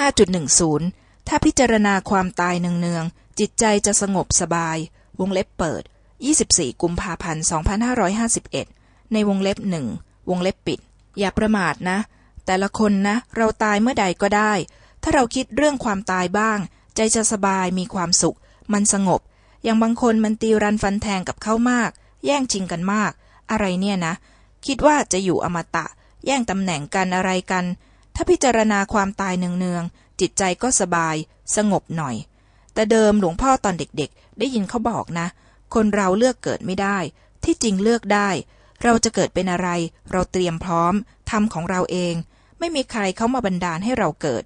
5.10 ถ้าพิจารณาความตายเนืองๆ จิตใจจะสงบสบาย วงเล็บเปิด 24 กุมภาพันธ์ 2551 ในวงเล็บหนึ่ง วงเล็บปิด อย่าประมาทนะ แต่ละคนนะ เราตายเมื่อใดก็ได้ ถ้าเราคิดเรื่องความตายบ้าง ใจจะสบาย มีความสุข มันสงบ อย่างบางคนมันตีรันฟันแทงกับเขามาก แย่งชิงกันมาก อะไรเนี่ยนะ คิดว่าจะอยู่อมตะ แย่งตำแหน่งกันอะไรกัน ถ้าพิจารณาความตายเนืองๆจิตใจก็สบาย สงบหน่อย แต่เดิมหลวงพ่อตอนเด็กๆ ได้ยินเขาบอกนะ คนเราเลือกเกิดไม่ได้ ที่จริงเลือกได้ เราจะเกิดเป็นอะไร เราเตรียมพร้อมทำของเราเอง ไม่มีใครเขามาบันดาลให้เราเกิด